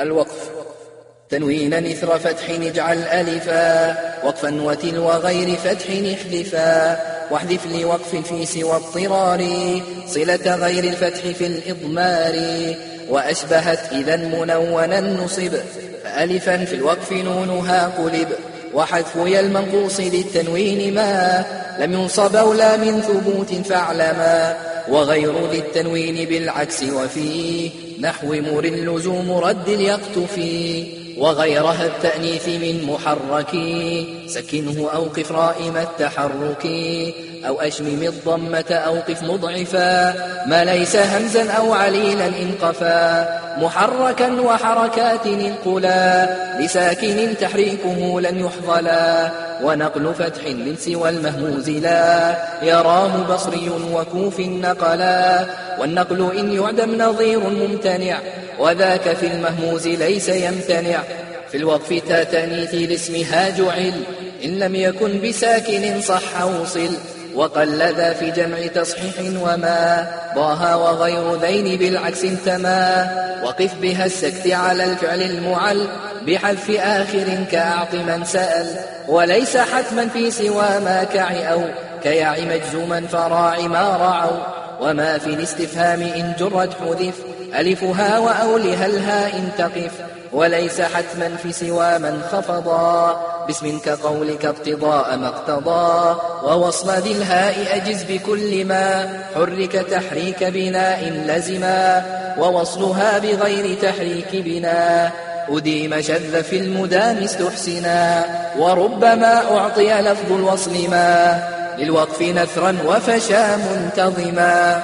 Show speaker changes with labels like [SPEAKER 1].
[SPEAKER 1] الوقف. تنوينا إثر فتح اجعل ألفا وقفا وتل وغير فتح احذفا. واحذف لوقف في سوى اضطرار صلة غير الفتح في الإضمار. وأشبهت إذا منونا نصب فألفا في الوقف نونها قلب. وحذف يا المنقوص للتنوين ما لم ينصب أولى من ثبوت فاعلما. وغير ذي التنوين بالعكس وفي نحو مر اللزوم رد اليقتفي وغيرها التأنيث من محرك. سكنه أوقف رائم التحرك. أو أشمم الضمة أوقف مضعفا. ما ليس همزا أو عليلا إن قفا محركا وحركات انقلا. لساكن تحريكه لن يحظلا. ونقل فتح من سوى المهموز لا. يراه بصري وكوف نقلا. والنقل إن يعدم نظير ممتنع. وذاك في المهموز ليس يمتنع. في الوقف تاتنيث لاسمها جعل إن لم يكن بساكن صح وصل وقل ذا في جمع تصحيح وما ضاها وغير ذين بالعكس انتما وقف بها السكت على الفعل المعل بحذف آخر كأعط من سأل وليس حتما في سوى ما كع أو كيع مجزوما فراع ما رعوا وما في الاستفهام إن جرت حذف ألفها وأولها الهاء تقف وليس حتما في سوى من خفضا باسم كقولك ابتضاء ما اقتضى ووصل ذي الهاء أجز بكل ما حرك تحريك بناء لزما ووصلها بغير تحريك بناء أديم شذ في المدام استحسنا وربما أعطي لفظ الوصل ما للوقف نثرا وفشا منتظما